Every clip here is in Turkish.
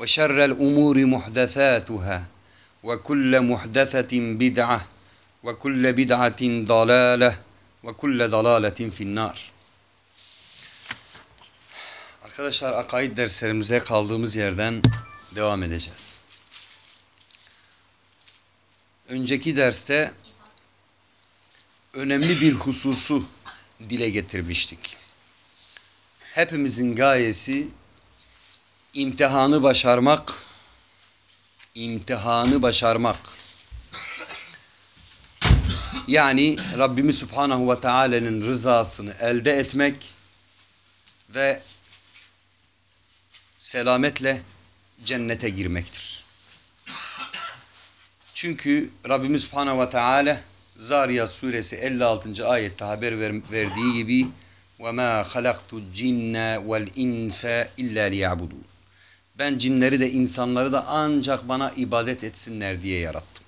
وشر الأمور محدثاتها وكل محدثة بدعة وكل بدعة ضلالة وكل ضلالة في النار Arkadaşlar akaid derslerimize kaldığımız yerden devam edeceğiz. Önceki derste önemli bir hususu dile getirmiştik. Hepimizin gayesi imtihanı başarmak, imtihanı başarmak. Yani Rabbimiz Subhanahu ve Taala'nın rızasını elde etmek ve selametle cennete girmektir. Çünkü Rabbimiz Subhanahu ve Teala Zariyat suresi 56. ayette haber ver, verdiği gibi وَمَا خَلَقْتُ الْجِنَّ وَالْاِنْسَ اِلَّا لِيَعْبُدُونَ ben cinleri de insanları da ancak bana ibadet etsinler diye yarattım.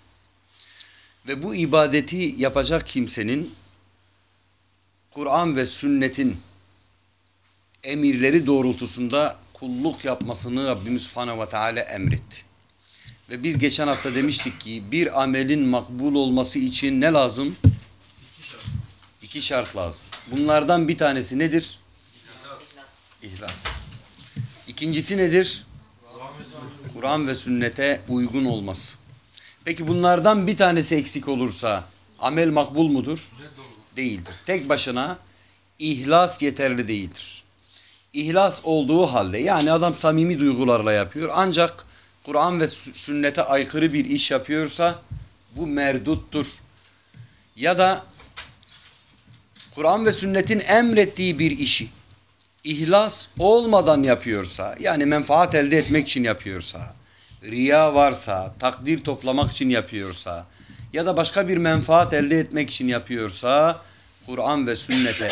Ve bu ibadeti yapacak kimsenin Kur'an ve sünnetin emirleri doğrultusunda kulluk yapmasını Rabbimiz Subhanahu ve Teala emretti. Ve biz geçen hafta demiştik ki bir amelin makbul olması için ne lazım? İki şart lazım. Bunlardan bir tanesi nedir? İhlas. İkincisi nedir? Kur'an ve sünnete uygun olması. Peki bunlardan bir tanesi eksik olursa amel makbul mudur? Değildir. Tek başına ihlas yeterli değildir. İhlas olduğu halde yani adam samimi duygularla yapıyor ancak Kur'an ve sünnete aykırı bir iş yapıyorsa bu merduttur. Ya da Kur'an ve sünnetin emrettiği bir işi ihlas olmadan yapıyorsa yani menfaat elde etmek için yapıyorsa riya varsa takdir toplamak için yapıyorsa ya da başka bir menfaat elde etmek için yapıyorsa Kur'an ve sünnete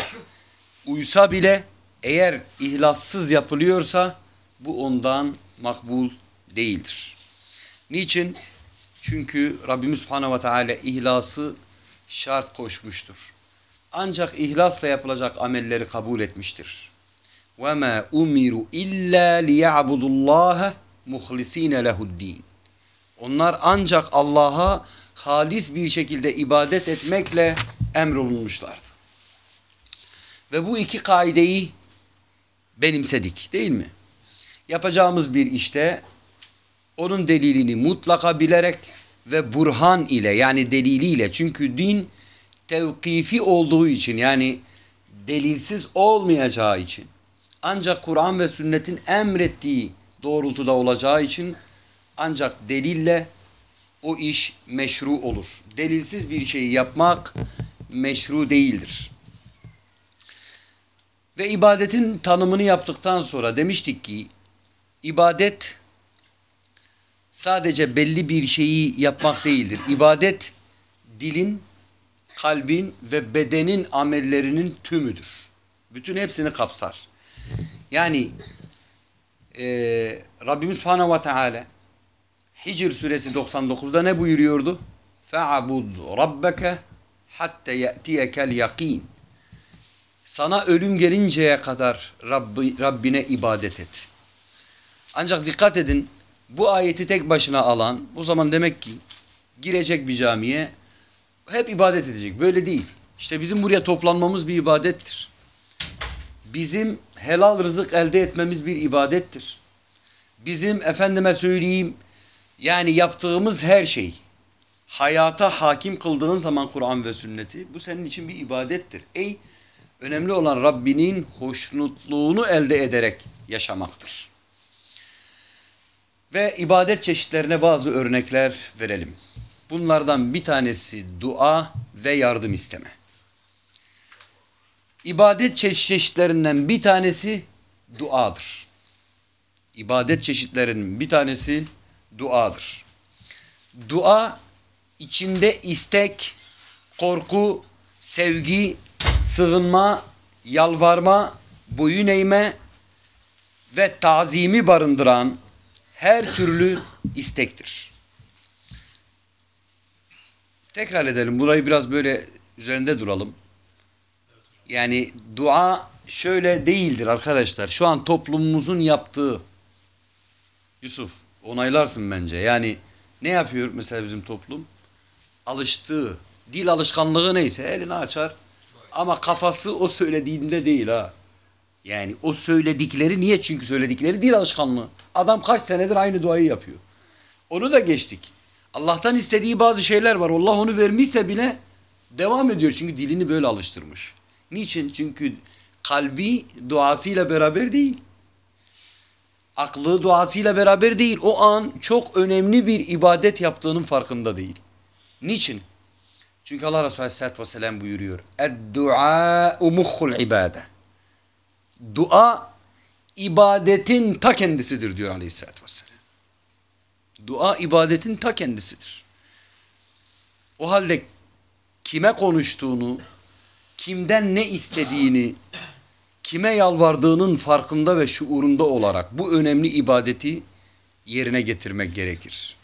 uysa bile eğer ihlassız yapılıyorsa bu ondan makbul değildir. Niçin? Çünkü Rabbimiz Subhanahu ve Teala ihlası şart koşmuştur. Ancak ihlasla yapılacak amelleri kabul etmiştir. وَمَا اُمِرُوا اِلَّا لِيَعْبُدُ اللّٰهَ مُخْلِس۪ينَ لَهُ الدِّينَ Onlar ancak Allah'a halis bir şekilde ibadet etmekle emrolunmuşlardı. Ve bu iki kaideyi benimsedik değil mi? Yapacağımız bir işte onun delilini mutlaka bilerek ve burhan ile yani deliliyle çünkü din tevkifi olduğu için yani delilsiz olmayacağı için ancak Kur'an ve sünnetin emrettiği doğrultuda olacağı için ancak delille o iş meşru olur. Delilsiz bir şeyi yapmak meşru değildir. Ve ibadetin tanımını yaptıktan sonra demiştik ki ibadet sadece belli bir şeyi yapmak değildir. İbadet dilin, kalbin ve bedenin amellerinin tümüdür. Bütün hepsini kapsar. Yani e, Rabbimiz Subhanahu ve Teala Hicr suresi 99'da ne buyuruyordu? Fe'abud rabbeke hatta ye'tiyekel yakin. Sana ölüm gelinceye kadar Rabbi, Rabbine ibadet et. Ancak dikkat edin bu ayeti tek başına alan o zaman demek ki girecek bir camiye hep ibadet edecek. Böyle değil. İşte bizim buraya toplanmamız bir ibadettir. Bizim helal rızık elde etmemiz bir ibadettir. Bizim efendime söyleyeyim yani yaptığımız her şey hayata hakim kıldığın zaman Kur'an ve sünneti bu senin için bir ibadettir. Ey önemli olan Rabbinin hoşnutluğunu elde ederek yaşamaktır. Ve ibadet çeşitlerine bazı örnekler verelim. Bunlardan bir tanesi dua ve yardım isteme. İbadet çeşitlerinden bir tanesi duadır. İbadet çeşitlerinin bir tanesi duadır. Dua içinde istek, korku, sevgi, sığınma, yalvarma, boyun eğme ve tazimi barındıran her türlü istektir. Tekrar edelim. Burayı biraz böyle üzerinde duralım. Yani dua şöyle değildir arkadaşlar. Şu an toplumumuzun yaptığı Yusuf onaylarsın bence. Yani ne yapıyor mesela bizim toplum? Alıştığı, dil alışkanlığı neyse elini açar. Ama kafası o söylediğinde değil ha. Yani o söyledikleri niye? Çünkü söyledikleri dil alışkanlığı. Adam kaç senedir aynı duayı yapıyor. Onu da geçtik. Allah'tan istediği bazı şeyler var. Allah onu vermişse bile devam ediyor. Çünkü dilini böyle alıştırmış. Niçin? Çünkü kalbi duasıyla beraber değil. Aklı duasıyla beraber değil. O an çok önemli bir ibadet yaptığının farkında değil. Niçin? Çünkü Allah Resulü Aleyhisselatü Vesselam buyuruyor. Ed-du'a muhul ibade. Dua ibadetin ta kendisidir diyor Aleyhisselatü Vesselam. Dua ibadetin ta kendisidir. O halde kime konuştuğunu, kimden ne istediğini, kime yalvardığının farkında ve şuurunda olarak bu önemli ibadeti yerine getirmek gerekir.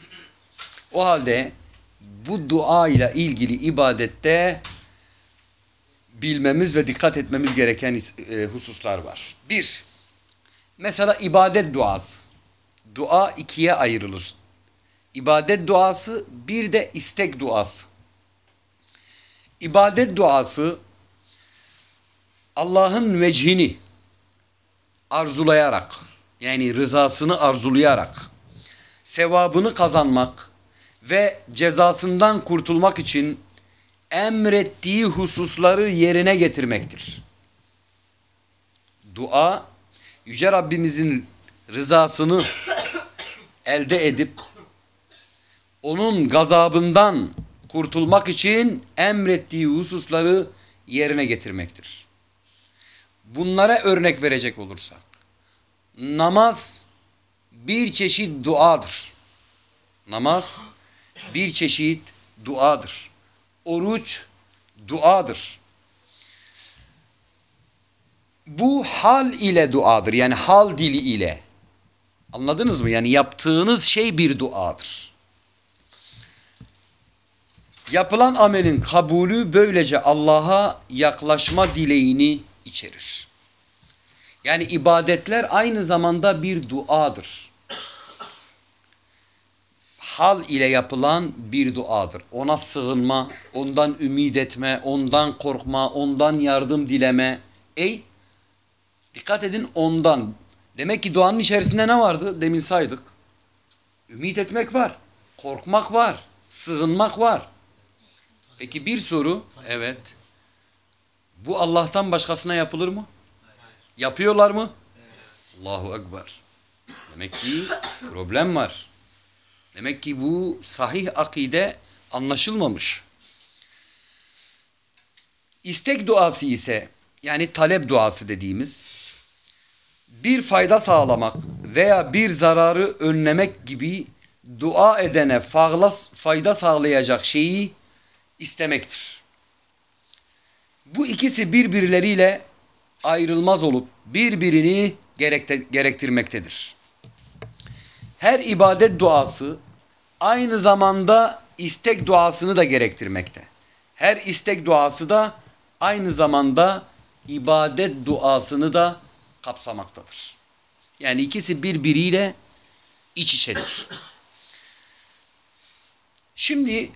O halde bu dua ile ilgili ibadette bilmemiz ve dikkat etmemiz gereken e, hususlar var. Bir, mesela ibadet duası. Dua ikiye ayrılır. İbadet duası bir de istek duası. İbadet duası Allah'ın vecihini arzulayarak yani rızasını arzulayarak sevabını kazanmak ve cezasından kurtulmak için emrettiği hususları yerine getirmektir. Dua Yüce Rabbimizin rızasını elde edip onun gazabından kurtulmak için emrettiği hususları yerine getirmektir. Bunlara örnek verecek olursak namaz bir çeşit duadır. Namaz bir çeşit duadır. Oruç duadır. Bu hal ile duadır. Yani hal dili ile. Anladınız mı? Yani yaptığınız şey bir duadır. Yapılan amelin kabulü böylece Allah'a yaklaşma dileğini içerir. Yani ibadetler aynı zamanda bir duadır. Hal ile yapılan bir duadır. Ona sığınma, ondan ümit etme, ondan korkma, ondan yardım dileme. Ey dikkat edin ondan. Demek ki duanın içerisinde ne vardı? Demin saydık. Ümit etmek var. Korkmak var. Sığınmak var. Peki bir soru. Evet. Bu Allah'tan başkasına yapılır mı? Yapıyorlar mı? Allahu Ekber. Demek ki problem var. Demek ki bu sahih akide anlaşılmamış. İstek duası ise yani talep duası dediğimiz bir fayda sağlamak veya bir zararı önlemek gibi dua edene fayda sağlayacak şeyi istemektir. İkisi birbirleriyle ayrılmaz olup birbirini gerektirmektedir. Her ibadet duası aynı zamanda istek duasını da gerektirmekte. Her istek duası da aynı zamanda ibadet duasını da kapsamaktadır. Yani ikisi birbiriyle iç içedir. Şimdi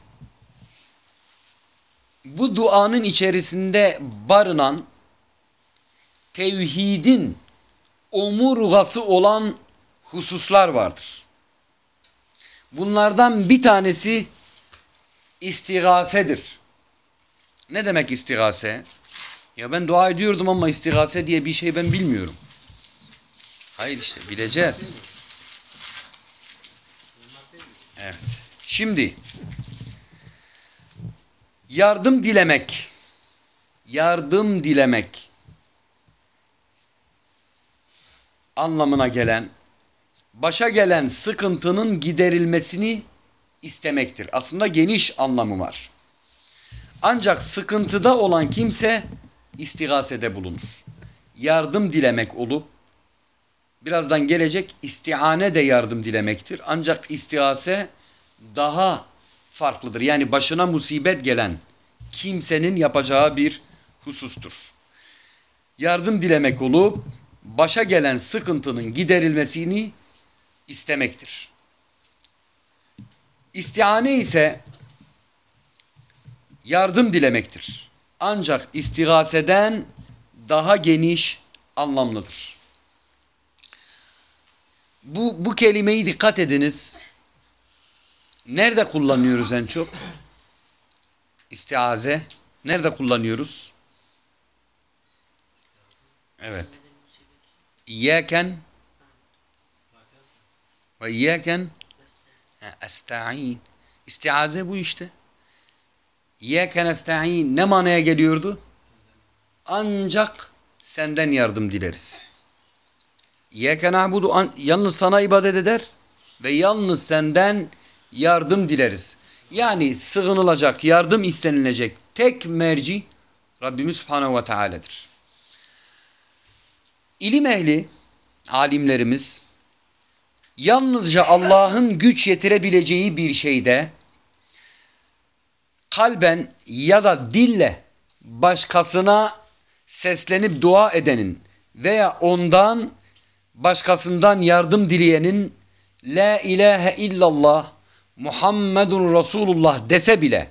bu duanın içerisinde barınan tevhidin omurgası olan hususlar vardır. Bunlardan bir tanesi istigasedir. Ne demek istigase? Ya ben dua ediyordum ama istigase diye bir şey ben bilmiyorum. Hayır işte bileceğiz. Evet. Şimdi yardım dilemek yardım dilemek anlamına gelen başa gelen sıkıntının giderilmesini istemektir. Aslında geniş anlamı var. Ancak sıkıntıda olan kimse istigasede bulunur. Yardım dilemek olup birazdan gelecek istihane de yardım dilemektir. Ancak istihase daha farklıdır. Yani başına musibet gelen kimsenin yapacağı bir husustur. Yardım dilemek olup başa gelen sıkıntının giderilmesini istemektir. İstihane ise yardım dilemektir. Ancak istigaseden daha geniş anlamlıdır. Bu, bu kelimeyi dikkat ediniz. Nerede kullanıyoruz en çok? İstiaze. Nerede kullanıyoruz? Evet. İyyâken ve iyyâken esta'in. İstiaze bu işte. İyyâken esta'in ne manaya geliyordu? Ancak senden yardım dileriz. İyyâke na'budu yalnız sana ibadet eder ve yalnız senden yardım dileriz. Yani sığınılacak, yardım istenilecek tek merci Rabbimiz Subhanahu ve Teala'dır. İlim ehli, alimlerimiz yalnızca Allah'ın güç yetirebileceği bir şeyde kalben ya da dille başkasına seslenip dua edenin veya ondan başkasından yardım dileyenin La ilahe illallah Muhammedun Resulullah dese bile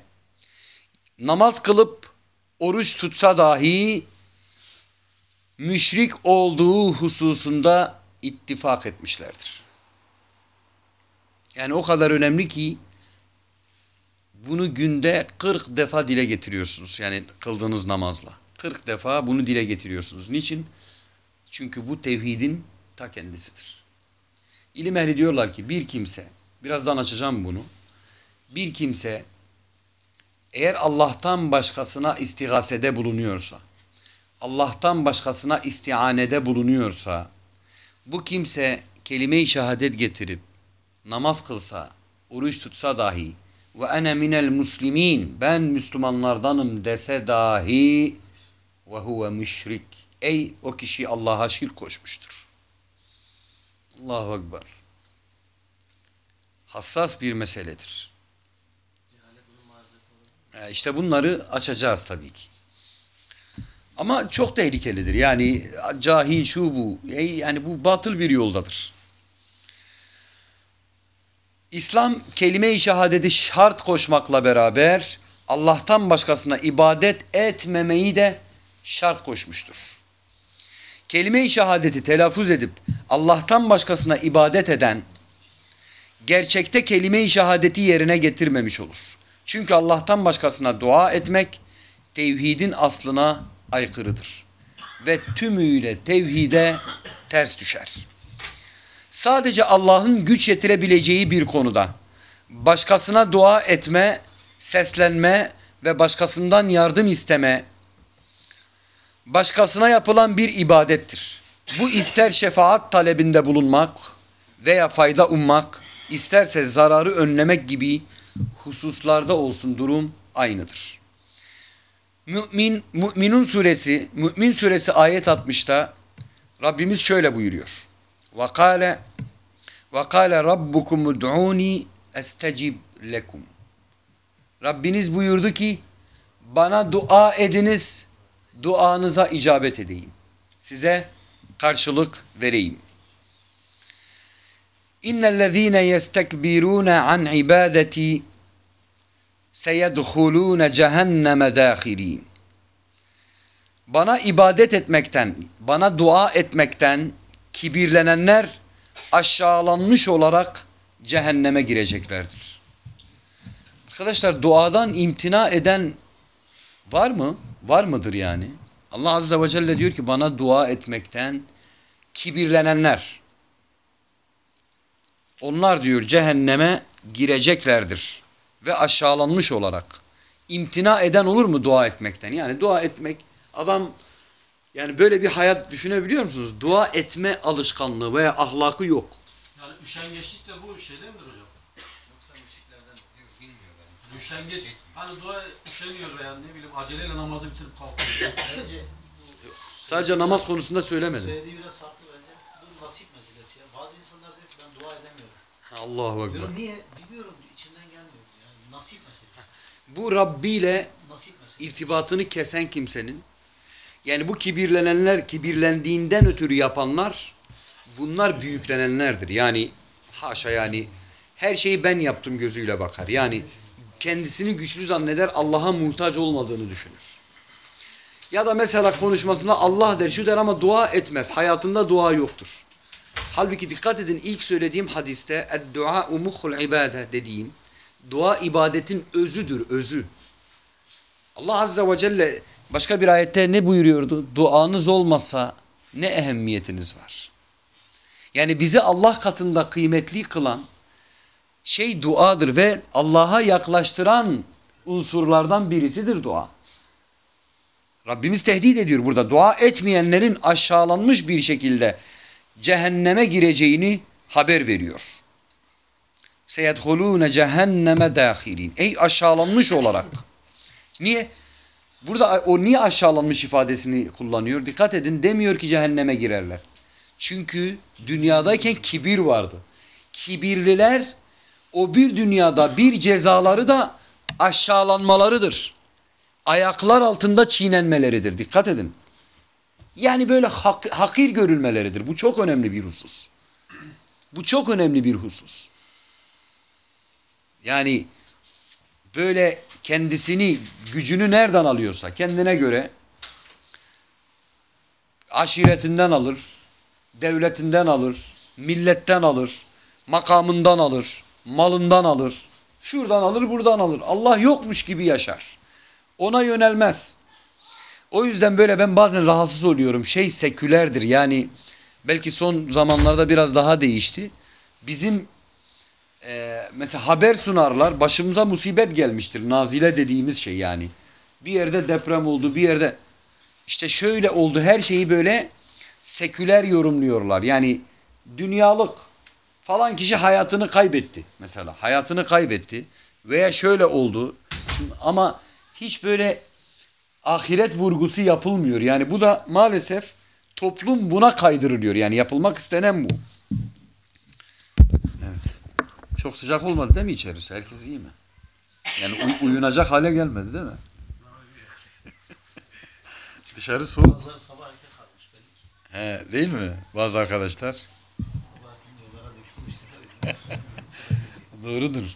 namaz kılıp oruç tutsa dahi müşrik olduğu hususunda ittifak etmişlerdir. Yani o kadar önemli ki bunu günde 40 defa dile getiriyorsunuz. Yani kıldığınız namazla. 40 defa bunu dile getiriyorsunuz. Niçin? Çünkü bu tevhidin ta kendisidir. İlim ehli diyorlar ki bir kimse, birazdan açacağım bunu. Bir kimse eğer Allah'tan başkasına istigasede bulunuyorsa, Allah'tan başkasına istianede bulunuyorsa, bu kimse kelime-i şehadet getirip namaz kılsa, oruç tutsa dahi ve ene minel muslimin ben Müslümanlardanım dese dahi ve huve müşrik. Ey o kişi Allah'a şirk koşmuştur. Allahu Ekber. Hassas bir meseledir. E işte bunları açacağız tabii ki. Ama çok tehlikelidir. Yani cahil şu bu. Yani bu batıl bir yoldadır. İslam kelime-i şehadeti şart koşmakla beraber Allah'tan başkasına ibadet etmemeyi de şart koşmuştur. Kelime-i şehadeti telaffuz edip Allah'tan başkasına ibadet eden gerçekte kelime-i şehadeti yerine getirmemiş olur. Çünkü Allah'tan başkasına dua etmek tevhidin aslına aykırıdır. Ve tümüyle tevhide ters düşer. Sadece Allah'ın güç yetirebileceği bir konuda başkasına dua etme, seslenme ve başkasından yardım isteme başkasına yapılan bir ibadettir. Bu ister şefaat talebinde bulunmak veya fayda ummak, isterse zararı önlemek gibi hususlarda olsun durum aynıdır. Mümin, Müminun suresi, Mümin suresi ayet 60'ta Rabbimiz şöyle buyuruyor. Ve kâle ve kâle rabbukum ud'ûni estecib lekum. Rabbiniz buyurdu ki bana dua ediniz duanıza icabet edeyim. Size karşılık vereyim. İnnellezîne yestekbirûne an ibadeti seyedhulûne cehenneme dâhirîn. Bana ibadet etmekten, bana dua etmekten kibirlenenler aşağılanmış olarak cehenneme gireceklerdir. Arkadaşlar duadan imtina eden var mı? Var mıdır yani? Allah Azze ve Celle diyor ki bana dua etmekten kibirlenenler. Onlar diyor cehenneme gireceklerdir. Ve aşağılanmış olarak. imtina eden olur mu dua etmekten? Yani dua etmek adam yani böyle bir hayat düşünebiliyor musunuz? Dua etme alışkanlığı veya ahlakı yok. Yani üşengeçlik de bu şeyden midir hocam? Yoksa müşriklerden diyor, bilmiyorlar. Üşengeç, hani dua üşeniyor veya ne bileyim aceleyle namazı bitirip kalkıyor. Bence Sadece namaz konusunda söylemedim. söylediği biraz farklı bence. Bu nasip meselesi ya. Bazı insanlar diyor ki ben dua edemiyorum. Allahu Ekber. Diyorum niye? Bilmiyorum içimden gelmiyor. Yani nasip meselesi. Bu Rabbi ile irtibatını kesen kimsenin yani bu kibirlenenler kibirlendiğinden ötürü yapanlar bunlar büyüklenenlerdir. Yani haşa yani her şeyi ben yaptım gözüyle bakar. Yani kendisini güçlü zanneder Allah'a muhtaç olmadığını düşünür. Ya da mesela konuşmasında Allah der şu der ama dua etmez. Hayatında dua yoktur. Halbuki dikkat edin ilk söylediğim hadiste "Ed-dua umuhul ibade" dediğim dua ibadetin özüdür, özü. Allah Azze ve Celle başka bir ayette ne buyuruyordu? Duanız olmasa ne ehemmiyetiniz var? Yani bizi Allah katında kıymetli kılan şey duadır ve Allah'a yaklaştıran unsurlardan birisidir dua. Rabbimiz tehdit ediyor burada. Dua etmeyenlerin aşağılanmış bir şekilde cehenneme gireceğini haber veriyor. Seyedhulûne cehenneme dâhirîn. Ey aşağılanmış olarak. Niye? Burada o niye aşağılanmış ifadesini kullanıyor? Dikkat edin demiyor ki cehenneme girerler. Çünkü dünyadayken kibir vardı. Kibirliler o bir dünyada bir cezaları da aşağılanmalarıdır. Ayaklar altında çiğnenmeleridir. Dikkat edin. Yani böyle hak, hakir görülmeleridir. Bu çok önemli bir husus. Bu çok önemli bir husus. Yani böyle kendisini, gücünü nereden alıyorsa kendine göre aşiretinden alır, devletinden alır, milletten alır, makamından alır, malından alır, şuradan alır, buradan alır. Allah yokmuş gibi yaşar. Ona yönelmez. O yüzden böyle ben bazen rahatsız oluyorum. Şey sekülerdir yani belki son zamanlarda biraz daha değişti. Bizim e, mesela haber sunarlar başımıza musibet gelmiştir. Nazile dediğimiz şey yani. Bir yerde deprem oldu bir yerde işte şöyle oldu her şeyi böyle seküler yorumluyorlar. Yani dünyalık falan kişi hayatını kaybetti mesela. Hayatını kaybetti veya şöyle oldu. Şimdi, ama hiç böyle ahiret vurgusu yapılmıyor. Yani bu da maalesef toplum buna kaydırılıyor. Yani yapılmak istenen bu. Evet. Çok sıcak olmadı değil mi içerisi? Herkes iyi mi? Yani uy- uyunacak hale gelmedi değil mi? Dışarı soğuk. Bazıları sabah erken kalmış belli ki. He, değil mi? Bazı arkadaşlar. Sabah erken yollara dökülmüşler. Doğrudur.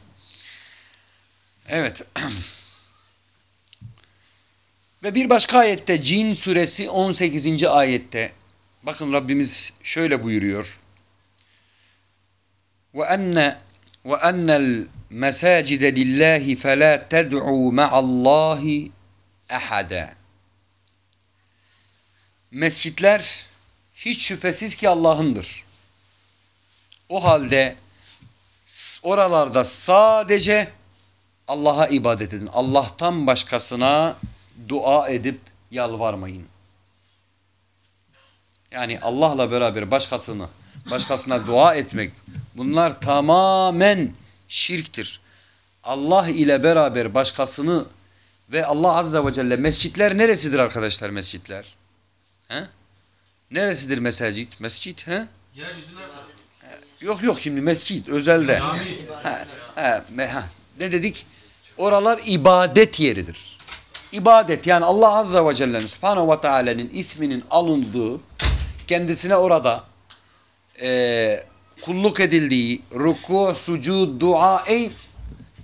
Evet. Ve bir başka ayette Cin suresi 18. ayette bakın Rabbimiz şöyle buyuruyor. Ve enne ve ennel mesacide lillahi fela ted'u ma'allahi ahada. Mescitler hiç şüphesiz ki Allah'ındır. O halde oralarda sadece Allah'a ibadet edin. Allah'tan başkasına dua edip yalvarmayın. Yani Allah'la beraber başkasını, başkasına dua etmek bunlar tamamen şirktir. Allah ile beraber başkasını ve Allah Azze ve Celle mescitler neresidir arkadaşlar mescitler? He? Neresidir mescit? Mescit he? Yeryüzüne Yok yok şimdi mescit özelde. Ha, ha, ha. Ne dedik? Oralar ibadet yeridir. İbadet yani Allah Azze ve Celle'nin Subhanahu ve Teala'nın isminin alındığı kendisine orada eee, kulluk edildiği ruku, sucud, dua, ey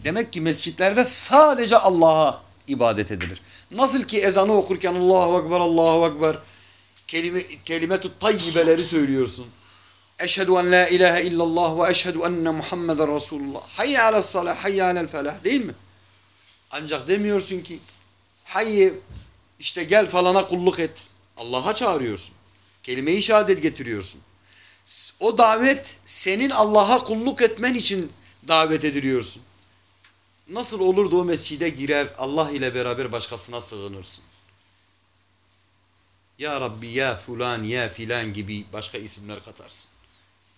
demek ki mescitlerde sadece Allah'a ibadet edilir. Nasıl ki ezanı okurken Allahu Ekber, Allahu Ekber kelime, kelimetü tayyibeleri söylüyorsun. Eşhedü en la ilahe illallah ve eşhedü enne Muhammeden Resulullah. Hayye alel salah, hayye alel felah değil mi? Ancak demiyorsun ki hayye işte gel falana kulluk et. Allah'a çağırıyorsun. Kelime-i şehadet getiriyorsun. O davet senin Allah'a kulluk etmen için davet ediliyorsun. Nasıl olur da o mescide girer Allah ile beraber başkasına sığınırsın? Ya Rabbi ya fulan ya filan gibi başka isimler katarsın.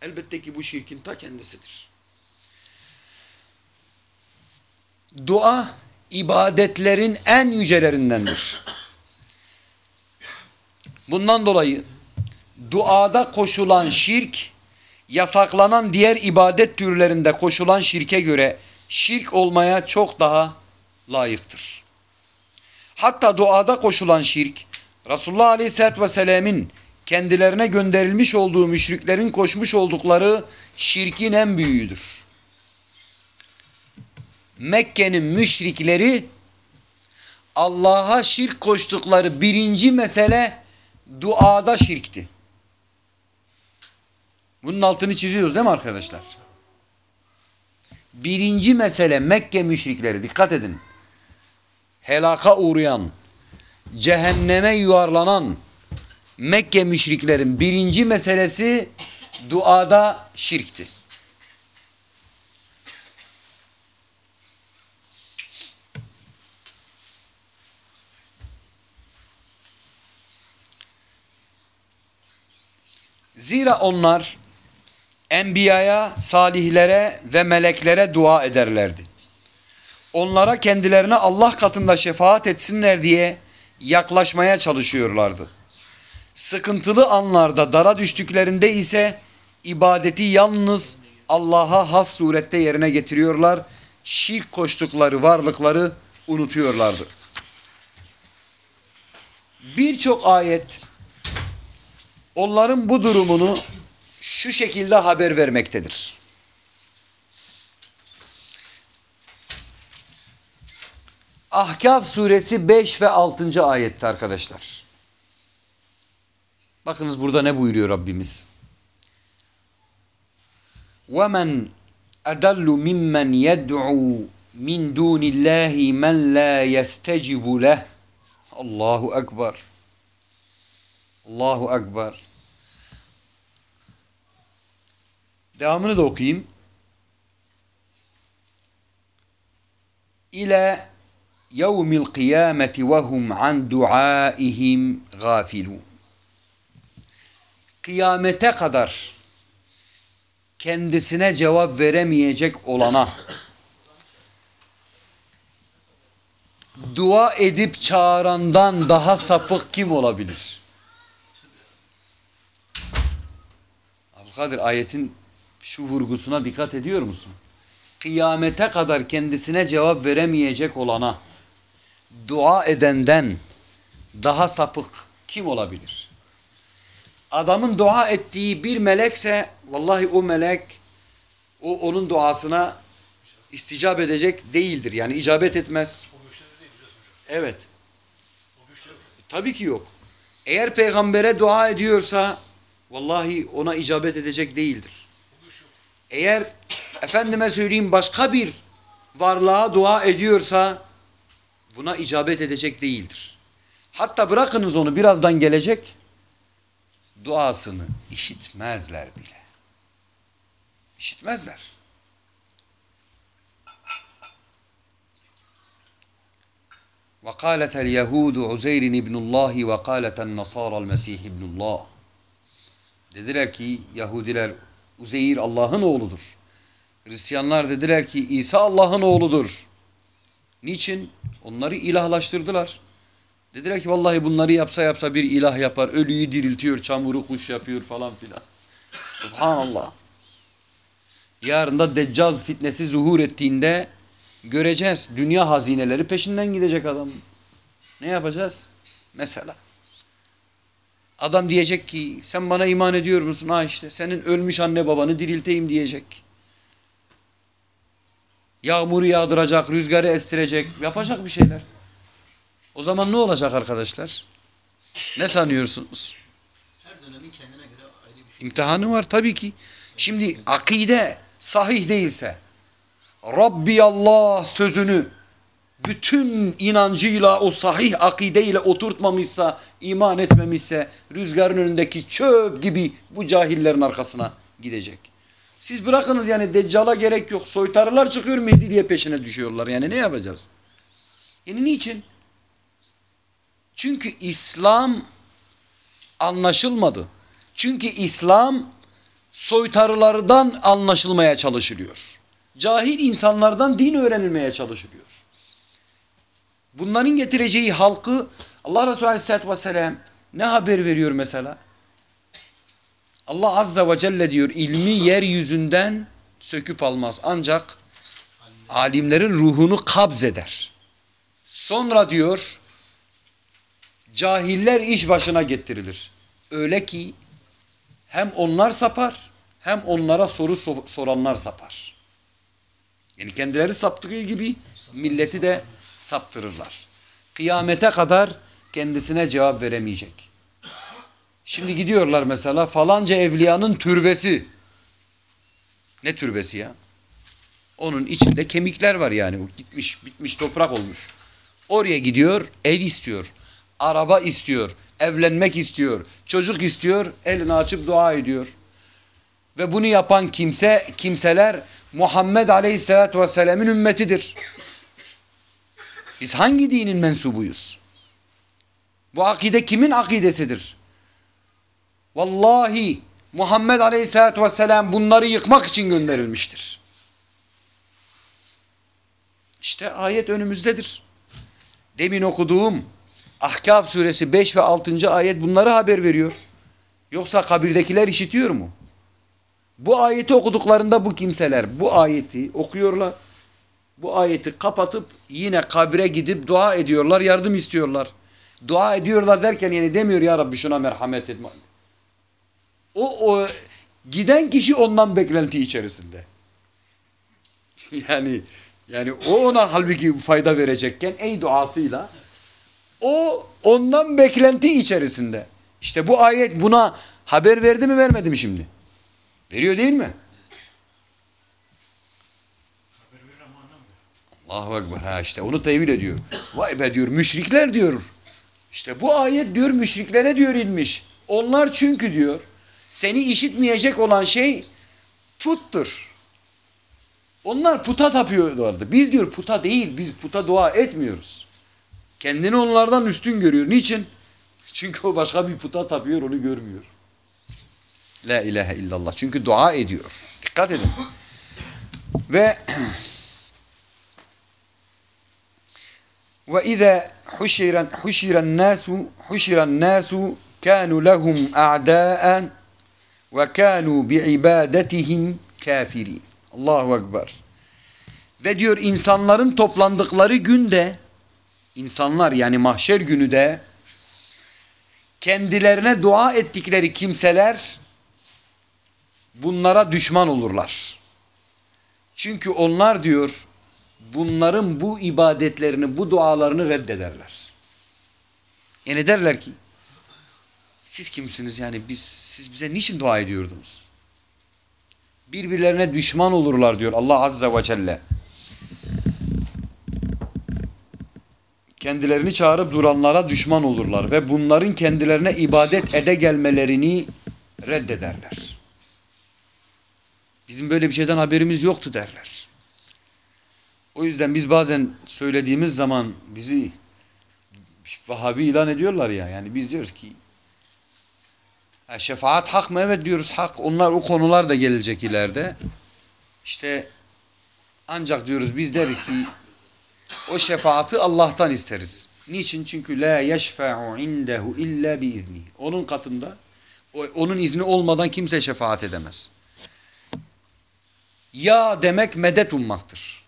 Elbette ki bu şirkin ta kendisidir. Dua ibadetlerin en yücelerindendir. Bundan dolayı duada koşulan şirk yasaklanan diğer ibadet türlerinde koşulan şirke göre şirk olmaya çok daha layıktır. Hatta duada koşulan şirk Resulullah Aleyhisselatü Vesselam'ın kendilerine gönderilmiş olduğu müşriklerin koşmuş oldukları şirkin en büyüğüdür. Mekke'nin müşrikleri Allah'a şirk koştukları birinci mesele duada şirkti. Bunun altını çiziyoruz değil mi arkadaşlar? Birinci mesele Mekke müşrikleri dikkat edin. Helaka uğrayan, cehenneme yuvarlanan Mekke müşriklerin birinci meselesi duada şirkti. Zira onlar enbiyaya, salihlere ve meleklere dua ederlerdi. Onlara kendilerine Allah katında şefaat etsinler diye yaklaşmaya çalışıyorlardı. Sıkıntılı anlarda dara düştüklerinde ise ibadeti yalnız Allah'a has surette yerine getiriyorlar. Şirk koştukları varlıkları unutuyorlardı. Birçok ayet onların bu durumunu şu şekilde haber vermektedir. Ahkaf suresi 5 ve 6. ayette arkadaşlar. Bakınız burada ne buyuruyor Rabbimiz? وَمَنْ أَدَلُّ مِمَّنْ يَدْعُوا مِنْ دُونِ اللّٰهِ مَنْ لَا يَسْتَجِبُ لَهُ Allahu Ekber. Allahu Ekber. Devamını da okuyayım. İle yevmil kıyameti ve hum an duaihim gafilun. Kıyamete kadar kendisine cevap veremeyecek olana dua edip çağırandan daha sapık kim olabilir? Abdülkadir ayetin şu vurgusuna dikkat ediyor musun? Kıyamete kadar kendisine cevap veremeyecek olana dua edenden daha sapık kim olabilir? Adamın dua ettiği bir melekse vallahi o melek o onun duasına isticap edecek değildir. Yani icabet etmez. Evet. Tabii ki yok. Eğer peygambere dua ediyorsa vallahi ona icabet edecek değildir. Eğer efendime söyleyeyim başka bir varlığa dua ediyorsa buna icabet edecek değildir. Hatta bırakınız onu birazdan gelecek duasını işitmezler bile. İşitmezler. وقالت اليهود عزير ابن الله وقالت النصارى المسيح ابن الله Dediler ki Yahudiler Uzeyr Allah'ın oğludur. Hristiyanlar dediler ki İsa Allah'ın oğludur. Niçin? Onları ilahlaştırdılar. Dediler ki vallahi bunları yapsa yapsa bir ilah yapar. Ölüyü diriltiyor, çamuru kuş yapıyor falan filan. Subhanallah. Yarın da Deccal fitnesi zuhur ettiğinde göreceğiz. Dünya hazineleri peşinden gidecek adam. Ne yapacağız? Mesela. Adam diyecek ki sen bana iman ediyor musun? Ha işte senin ölmüş anne babanı dirilteyim diyecek. Yağmuru yağdıracak, rüzgarı estirecek, yapacak bir şeyler. O zaman ne olacak arkadaşlar? Ne sanıyorsunuz? Her dönemin kendine göre ayrı bir şey. İmtihanı var tabii ki. Şimdi akide sahih değilse, Rabbi Allah sözünü bütün inancıyla o sahih akideyle oturtmamışsa, iman etmemişse rüzgarın önündeki çöp gibi bu cahillerin arkasına gidecek. Siz bırakınız yani deccala gerek yok. Soytarılar çıkıyor Mehdi diye peşine düşüyorlar. Yani ne yapacağız? Yani niçin? Çünkü İslam anlaşılmadı. Çünkü İslam soytarılardan anlaşılmaya çalışılıyor. Cahil insanlardan din öğrenilmeye çalışılıyor. Bunların getireceği halkı Allah Resulü Aleyhisselatü Vesselam ne haber veriyor mesela? Allah Azze ve Celle diyor ilmi yeryüzünden söküp almaz. Ancak alimlerin ruhunu kabz eder. Sonra diyor cahiller iş başına getirilir. Öyle ki hem onlar sapar hem onlara soru so- soranlar sapar. Yani kendileri saptığı gibi milleti de saptırırlar. Kıyamete kadar kendisine cevap veremeyecek. Şimdi gidiyorlar mesela falanca evliyanın türbesi. Ne türbesi ya? Onun içinde kemikler var yani. Gitmiş, bitmiş toprak olmuş. Oraya gidiyor, ev istiyor. Araba istiyor. Evlenmek istiyor. Çocuk istiyor. Elini açıp dua ediyor. Ve bunu yapan kimse, kimseler Muhammed Aleyhisselatü Vesselam'ın ümmetidir. Biz hangi dinin mensubuyuz? Bu akide kimin akidesidir? Vallahi Muhammed Aleyhisselatü Vesselam bunları yıkmak için gönderilmiştir. İşte ayet önümüzdedir. Demin okuduğum Ahkaf suresi 5 ve 6. ayet bunları haber veriyor. Yoksa kabirdekiler işitiyor mu? Bu ayeti okuduklarında bu kimseler bu ayeti okuyorlar. Bu ayeti kapatıp yine kabire gidip dua ediyorlar, yardım istiyorlar. Dua ediyorlar derken yani demiyor ya Rabbi şuna merhamet etme. O, o giden kişi ondan beklenti içerisinde. yani yani o ona halbuki fayda verecekken ey duasıyla o ondan beklenti içerisinde. İşte bu ayet buna haber verdi mi vermedi mi şimdi? Veriyor değil mi? Allahu Ekber. Ha işte onu tevil ediyor. Vay be diyor müşrikler diyor. İşte bu ayet diyor müşriklere diyor inmiş. Onlar çünkü diyor seni işitmeyecek olan şey puttur. Onlar puta tapıyorlardı. Biz diyor puta değil biz puta dua etmiyoruz. Kendini onlardan üstün görüyor. Niçin? Çünkü o başka bir puta tapıyor onu görmüyor. La ilahe illallah. Çünkü dua ediyor. Dikkat edin. Ve ve iza huşira huşiran nasu huşiran nasu kanu lehum a'da'an ve kanu biibadetihim kafirin. Allahu ekber. Ve diyor insanların toplandıkları günde insanlar yani mahşer günü de kendilerine dua ettikleri kimseler bunlara düşman olurlar. Çünkü onlar diyor bunların bu ibadetlerini, bu dualarını reddederler. Yani derler ki siz kimsiniz yani biz siz bize niçin dua ediyordunuz? Birbirlerine düşman olurlar diyor Allah Azze ve Celle. Kendilerini çağırıp duranlara düşman olurlar ve bunların kendilerine ibadet ede gelmelerini reddederler. Bizim böyle bir şeyden haberimiz yoktu derler. O yüzden biz bazen söylediğimiz zaman bizi Vahabi ilan ediyorlar ya. Yani biz diyoruz ki şefaat hak mı? Evet diyoruz hak. Onlar o konular da gelecek ileride. İşte ancak diyoruz biz deriz ki o şefaati Allah'tan isteriz. Niçin? Çünkü la yeşfe'u indehu illa bi izni. Onun katında onun izni olmadan kimse şefaat edemez. Ya demek medet ummaktır.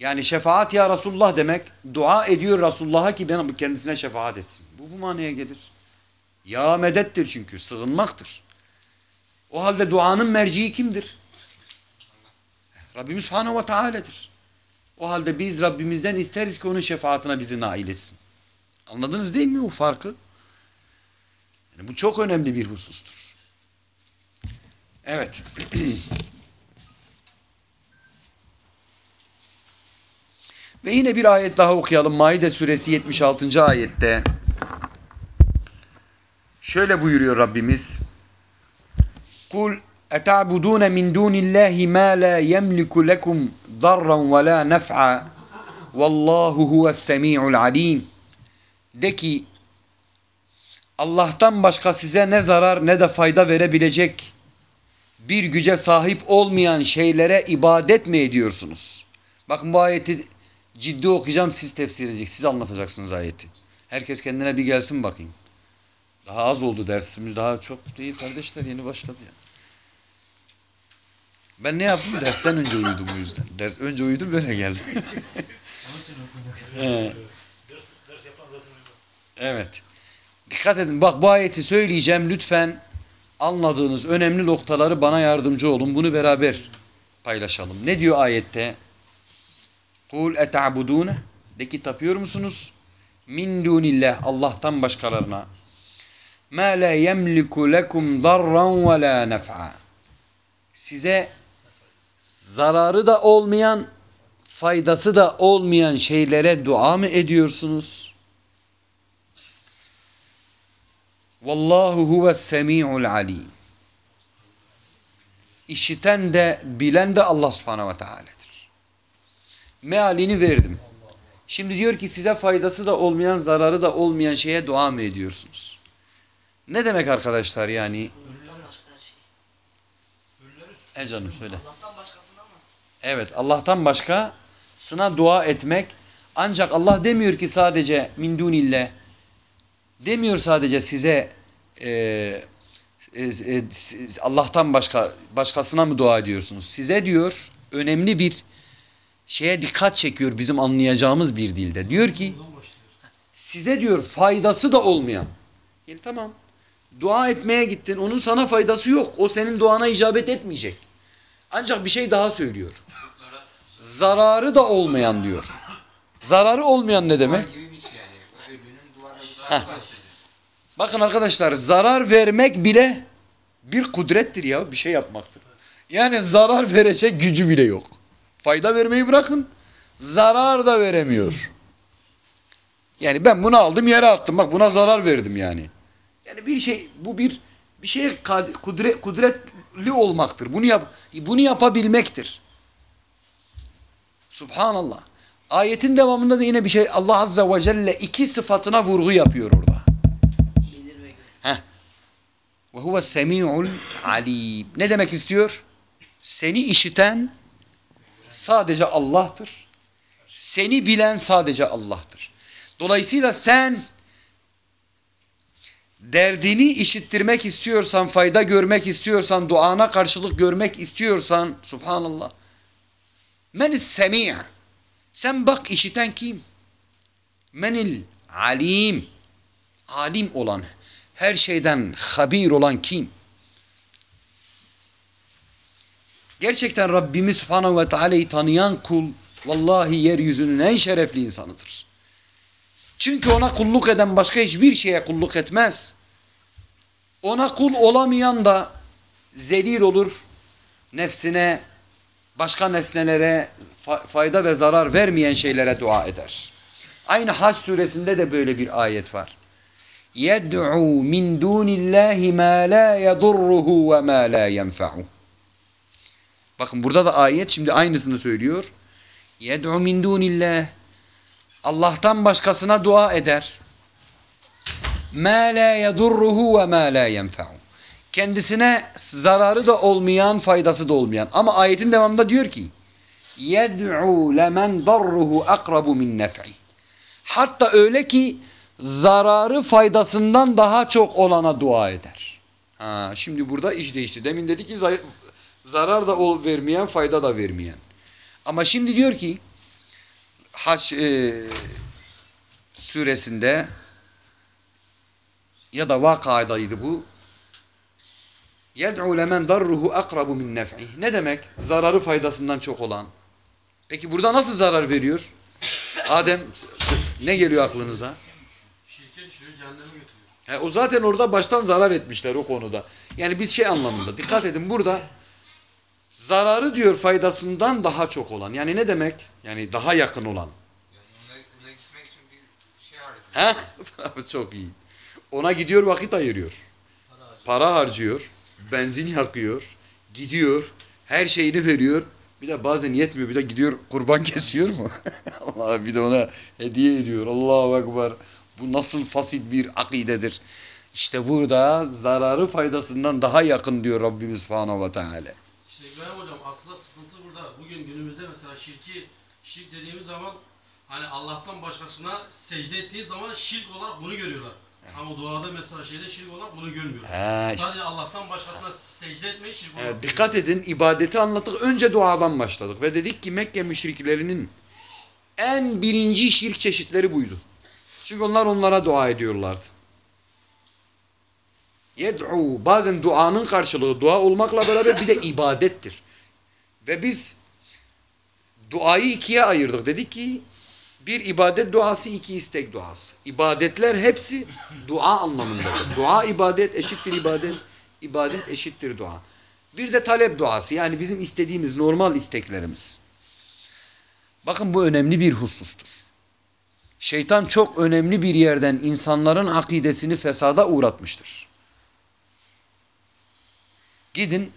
Yani şefaat ya Resulullah demek dua ediyor Resulullah'a ki ben kendisine şefaat etsin. Bu bu manaya gelir. Ya medettir çünkü sığınmaktır. O halde duanın merciği kimdir? Rabbimiz Subhanahu ve Teala'dır. O halde biz Rabbimizden isteriz ki onun şefaatine bizi nail etsin. Anladınız değil mi bu farkı? Yani bu çok önemli bir husustur. Evet. Ve yine bir ayet daha okuyalım. Maide suresi 76. ayette. Şöyle buyuruyor Rabbimiz. Kul eta'budun min dunillahi ma la yemliku lekum darran ve la nef'a vallahu huves semi'ul alim. De ki Allah'tan başka size ne zarar ne de fayda verebilecek bir güce sahip olmayan şeylere ibadet mi ediyorsunuz? Bakın bu ayeti ciddi okuyacağım siz tefsir edecek. Siz anlatacaksınız ayeti. Herkes kendine bir gelsin bakayım. Daha az oldu dersimiz daha çok değil kardeşler yeni başladı ya. Ben ne yaptım? Dersten önce uyudum o yüzden. Ders önce uyudum böyle geldim. Evet. Dikkat edin. Bak bu ayeti söyleyeceğim. Lütfen anladığınız önemli noktaları bana yardımcı olun. Bunu beraber paylaşalım. Ne diyor ayette? Kul eta'budune de ki tapıyor musunuz? Min dunillah Allah'tan başkalarına. Ma la yemliku lekum darran ve la nef'a. Size zararı da olmayan, faydası da olmayan şeylere dua mı ediyorsunuz? Vallahu huves semi'ul alim. İşiten de bilen de Allah subhanahu ve teala'dır. Mealini verdim. Şimdi diyor ki size faydası da olmayan, zararı da olmayan şeye dua mı ediyorsunuz? Ne demek arkadaşlar yani? E canım söyle. Evet Allah'tan başka sına dua etmek ancak Allah demiyor ki sadece min dunillah demiyor sadece size e, e, e, siz Allah'tan başka başkasına mı dua ediyorsunuz? Size diyor önemli bir şeye dikkat çekiyor bizim anlayacağımız bir dilde. Diyor ki size diyor faydası da olmayan. Yani tamam dua etmeye gittin onun sana faydası yok. O senin duana icabet etmeyecek. Ancak bir şey daha söylüyor. Zararı da olmayan diyor. Zararı olmayan ne demek? Heh. Bakın arkadaşlar zarar vermek bile bir kudrettir ya bir şey yapmaktır. Yani zarar verecek gücü bile yok. Fayda vermeyi bırakın zarar da veremiyor. Yani ben bunu aldım yere attım bak buna zarar verdim yani. Yani bir şey bu bir bir şeye kudret, kudretli olmaktır. Bunu yap bunu yapabilmektir. Subhanallah. Ayetin devamında da yine bir şey Allah Azze ve Celle iki sıfatına vurgu yapıyor orada. Ve huve semi'ul alim. Ne demek istiyor? Seni işiten sadece Allah'tır. Seni bilen sadece Allah'tır. Dolayısıyla sen derdini işittirmek istiyorsan, fayda görmek istiyorsan, duana karşılık görmek istiyorsan, subhanallah. Menis semi' Sen bak işiten kim? Menil alim. Alim olan, her şeyden habir olan kim? Gerçekten Rabbimiz Subhanahu ve Teala'yı tanıyan kul vallahi yeryüzünün en şerefli insanıdır. Çünkü ona kulluk eden başka hiçbir şeye kulluk etmez. Ona kul olamayan da zelil olur. Nefsine, başka nesnelere fa- fayda ve zarar vermeyen şeylere dua eder. Aynı Hac suresinde de böyle bir ayet var. يَدْعُوا مِنْ دُونِ اللّٰهِ مَا لَا يَضُرُّهُ وَمَا لَا يَنْفَعُهُ Bakın burada da ayet şimdi aynısını söylüyor. Yed'u min dunillah. Allah'tan başkasına dua eder. Mâ lâ yedurruhu ve mâ lâ yenfe'u. Kendisine zararı da olmayan, faydası da olmayan. Ama ayetin devamında diyor ki yed'u lemen darruhu akrabu min nef'i. Hatta öyle ki zararı faydasından daha çok olana dua eder. Ha, şimdi burada iş değişti. Demin dedi ki zarar da ol vermeyen, fayda da vermeyen. Ama şimdi diyor ki Haç e, suresinde ya da vakadaydı bu. Yed'u lemen darruhu akrabu min nef'ih. Ne demek? Zararı faydasından çok olan. Peki burada nasıl zarar veriyor? Adem ne geliyor aklınıza? Şirke düşürüyor, cehenneme götürüyor. He, o zaten orada baştan zarar etmişler o konuda. Yani biz şey anlamında dikkat edin burada zararı diyor faydasından daha çok olan. Yani ne demek? Yani daha yakın olan. Yani ona, gitmek için bir şey harcıyor. Çok iyi. Ona gidiyor vakit ayırıyor. Para harcıyor. Para harcıyor. Benzin yakıyor. Gidiyor. Her şeyini veriyor. Bir de bazen yetmiyor. Bir de gidiyor kurban kesiyor mu? Allah bir de ona hediye ediyor. Allahu Ekber. Bu nasıl fasit bir akidedir. İşte burada zararı faydasından daha yakın diyor Rabbimiz Subhanahu ve Teala. İşte İbrahim hocam aslında sıkıntı burada. Bugün günümüzde mesela şirki, şirk dediğimiz zaman hani Allah'tan başkasına secde ettiği zaman şirk olarak bunu görüyorlar. Ama duada mesela şeyde şirk olarak bunu görmüyorlar. İşte. Sadece Allah'tan başkasına secde etmeyi şirk olarak Evet, dikkat edin ibadeti anlattık. Önce duadan başladık ve dedik ki Mekke müşriklerinin en birinci şirk çeşitleri buydu. Çünkü onlar onlara dua ediyorlardı. Yed'u bazen duanın karşılığı dua olmakla beraber bir de ibadettir. Ve biz duayı ikiye ayırdık. Dedik ki bir ibadet duası, iki istek duası. İbadetler hepsi dua anlamındadır. Dua ibadet eşittir ibadet, ibadet eşittir dua. Bir de talep duası yani bizim istediğimiz normal isteklerimiz. Bakın bu önemli bir husustur. Şeytan çok önemli bir yerden insanların akidesini fesada uğratmıştır. Gidin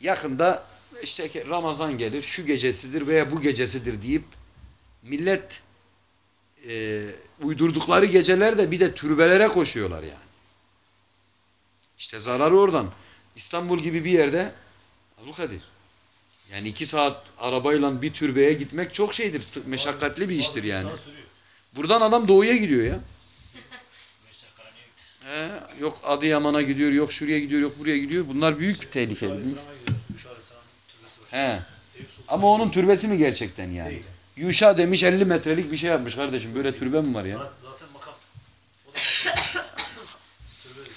yakında işte Ramazan gelir şu gecesidir veya bu gecesidir deyip millet e, uydurdukları gecelerde bir de türbelere koşuyorlar yani. İşte zararı oradan. İstanbul gibi bir yerde Abdülkadir. Yani iki saat arabayla bir türbeye gitmek çok şeydir. Sık, meşakkatli bir iştir yani. Buradan adam doğuya gidiyor ya. He, yok Adıyaman'a gidiyor, yok şuraya gidiyor, yok buraya gidiyor. Bunlar büyük bir tehlikeli. Şu Büyük. Aleyhisselam'a gidiyor. Şu Aleyhisselam'ın türbesi var. He. Ama onun türbesi mi gerçekten yani? Değil. Yuşa demiş 50 metrelik bir şey yapmış kardeşim. Böyle türbe mi var ya? Zaten, makam. O da makam. Türbe değil.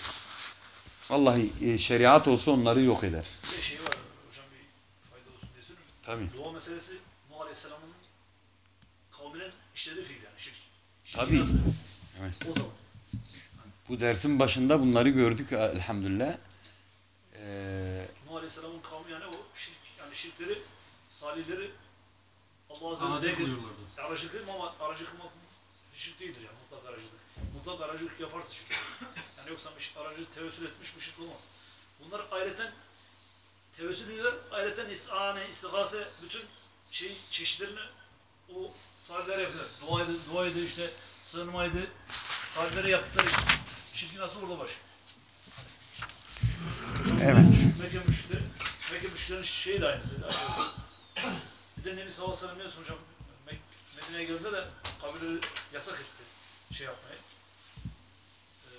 Vallahi e, şeriat olsa onları yok eder. Bir de şey var hocam bir fayda olsun diye söylüyorum. Tabii. Dua meselesi Nuh Aleyhisselam'ın kavminin işlediği fiil yani şirk. Şirki Tabii. nasıl? Evet. O zaman. Bu dersin başında bunları gördük elhamdülillah. Ee, Nuh Aleyhisselam'ın kavmi yani o şirk yani şirkleri, salihleri Allah Azze ve Aracı Celle kılıyorlardı. aracı kılma ama aracı kılmak şirk değildir yani mutlak aracılık. Mutlak aracılık yaparsa şirk. olur. Yani yoksa bir aracı tevessül etmiş bu şirk olmaz. Bunlar ayrıca tevessül ediyorlar. Ayrıca istihane, istigase bütün şey çeşitlerini o salihlere yapıyorlar. Duaydı, duaydı işte sığınmaydı. Salihlere yaptıkları için. Şirkin nasıl orada baş. Evet. Mekke müşrikleri, Mekke müşriklerin şeyi de aynısı. Bir de Nebi sallallahu aleyhi ve sellem hocam Mek- Medine'ye geldiğinde de kabirleri yasak etti şey yapmayı. Ee,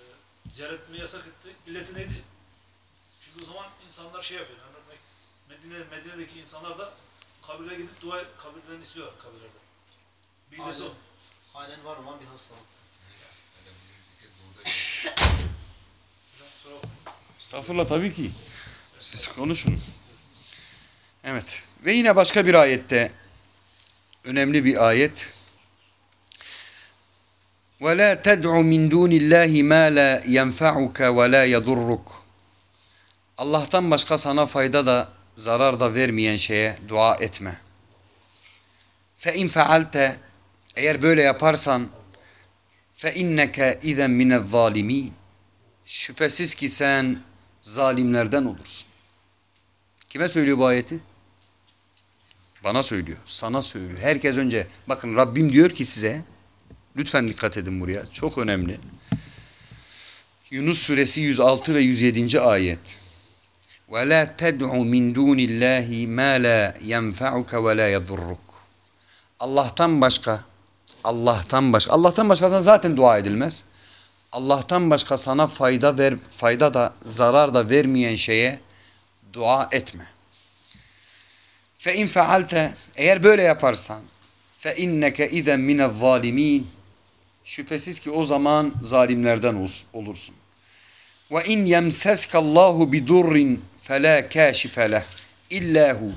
ziyaret etmeyi yasak etti. İlleti neydi? Çünkü o zaman insanlar şey yapıyor. Yani Medine, Medine'deki insanlar da kabirlere gidip dua kabirlerini istiyorlar kabirlerde. Bir illeti o. Halen, var olan bir hastalık. Estağfurullah tabii ki. Siz konuşun. Evet. Ve yine başka bir ayette önemli bir ayet. Ve la ted'u min dunillahi ma la yenfa'uka ve la yedurruk. Allah'tan başka sana fayda da zarar da vermeyen şeye dua etme. Fe in faalte eğer böyle yaparsan fe inneke izen minez zalimin. Şüphesiz ki sen zalimlerden olursun. Kime söylüyor bu ayeti? Bana söylüyor, sana söylüyor. Herkes önce, bakın Rabbim diyor ki size, lütfen dikkat edin buraya, çok önemli. Yunus suresi 106 ve 107. ayet. وَلَا تَدْعُ مِنْ دُونِ اللّٰهِ مَا لَا يَنْفَعُكَ وَلَا يَضُرُّكَ Allah'tan başka, Allah'tan başka, Allah'tan başkasına zaten dua edilmez. Allah'tan başka sana fayda ver fayda da zarar da vermeyen şeye dua etme. Fe in fealte eğer böyle yaparsan fe inneke izen minel zalimin şüphesiz ki o zaman zalimlerden olursun. Ve in yemseskallahu bidurrin fela kâşife leh illahu.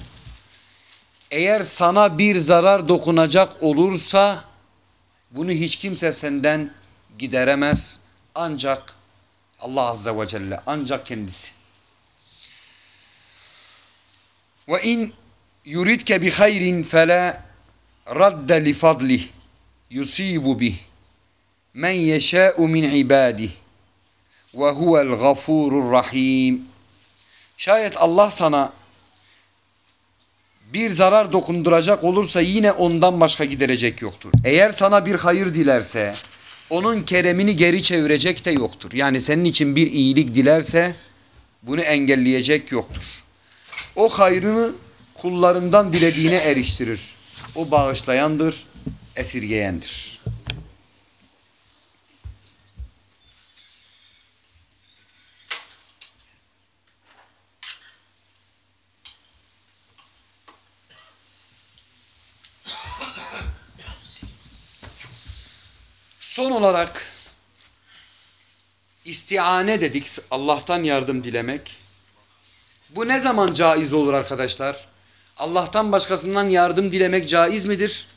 Eğer sana bir zarar dokunacak olursa bunu hiç kimse senden gideremez ancak Allah azze ve celle ancak kendisi. Ve in yuridke bi hayrin fela radde li fadlih yusibu bih men yeşâ'u min ibadih ve huvel gafurur rahim. Şayet Allah sana bir zarar dokunduracak olursa yine ondan başka giderecek yoktur. Eğer sana bir hayır dilerse onun keremini geri çevirecek de yoktur. Yani senin için bir iyilik dilerse bunu engelleyecek yoktur. O hayrını kullarından dilediğine eriştirir. O bağışlayandır, esirgeyendir. Son olarak istiane dedik. Allah'tan yardım dilemek. Bu ne zaman caiz olur arkadaşlar? Allah'tan başkasından yardım dilemek caiz midir?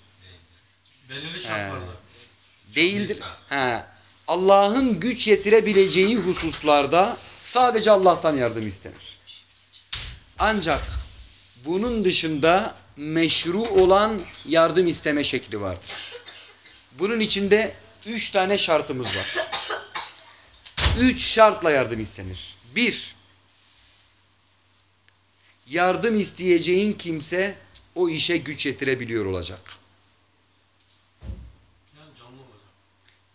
Belirli şartlarda. Değildir. He. Allah'ın güç yetirebileceği hususlarda sadece Allah'tan yardım istenir. Ancak bunun dışında meşru olan yardım isteme şekli vardır. Bunun içinde üç tane şartımız var. Üç şartla yardım istenir. Bir, yardım isteyeceğin kimse o işe güç yetirebiliyor olacak.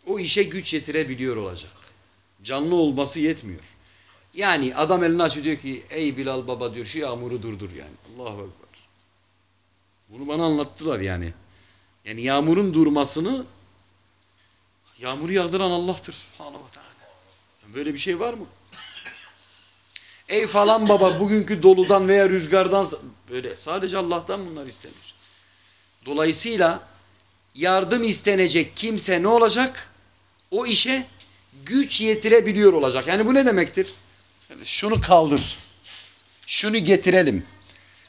O işe güç yetirebiliyor olacak. Canlı olması yetmiyor. Yani adam elini açıyor diyor ki ey Bilal baba diyor şu yağmuru durdur yani. Allahu Ekber. Bunu bana anlattılar yani. Yani yağmurun durmasını yağmuru yağdıran Allah'tır subhanahu ve teala. Böyle bir şey var mı? Ey falan baba bugünkü doludan veya rüzgardan böyle sadece Allah'tan bunlar istenir. Dolayısıyla yardım istenecek kimse ne olacak? O işe güç yetirebiliyor olacak. Yani bu ne demektir? Yani Şunu kaldır. Şunu getirelim.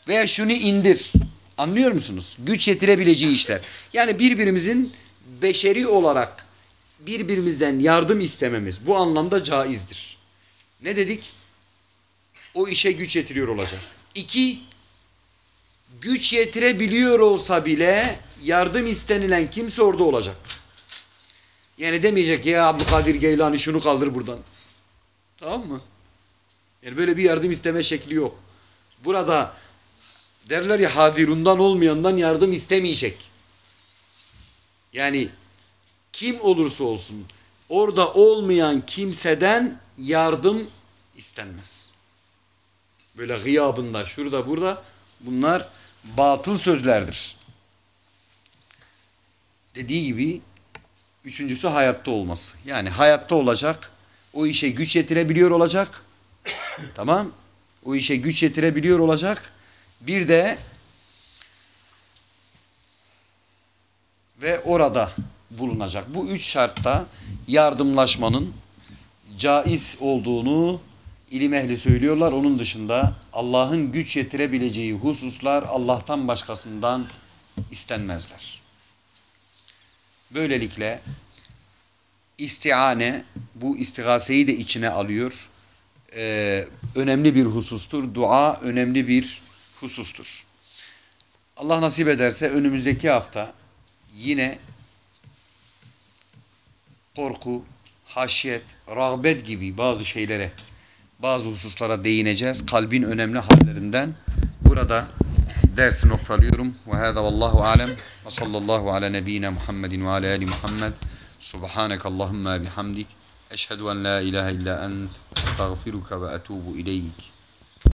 Veya şunu indir. Anlıyor musunuz? Güç yetirebileceği işler. Yani birbirimizin beşeri olarak birbirimizden yardım istememiz bu anlamda caizdir. Ne dedik? O işe güç yetiriyor olacak. İki, güç yetirebiliyor olsa bile yardım istenilen kimse orada olacak. Yani demeyecek ya Abdülkadir Geylani şunu kaldır buradan. Tamam mı? Yani böyle bir yardım isteme şekli yok. Burada derler ya hadirundan olmayandan yardım istemeyecek. Yani kim olursa olsun orada olmayan kimseden yardım istenmez. Böyle gıyabında şurada burada bunlar batıl sözlerdir. Dediği gibi üçüncüsü hayatta olması. Yani hayatta olacak, o işe güç yetirebiliyor olacak. tamam? O işe güç yetirebiliyor olacak. Bir de ve orada bulunacak. Bu üç şartta yardımlaşmanın caiz olduğunu ilim ehli söylüyorlar. Onun dışında Allah'ın güç yetirebileceği hususlar Allah'tan başkasından istenmezler. Böylelikle istiane bu istigaseyi de içine alıyor. Ee, önemli bir husustur. Dua önemli bir husustur. Allah nasip ederse önümüzdeki hafta yine korku, haşyet, rağbet gibi bazı şeylere, bazı hususlara değineceğiz. Kalbin önemli hallerinden. Burada dersi noktalıyorum. Ve hâzâ vallahu alem. Ve sallallahu ala nebiyyina Muhammedin ve ala ali Muhammed. Subhaneke Allahümme bihamdik. Eşhedü en la ilahe illa ent. Estağfiruka ve etubu ileyk.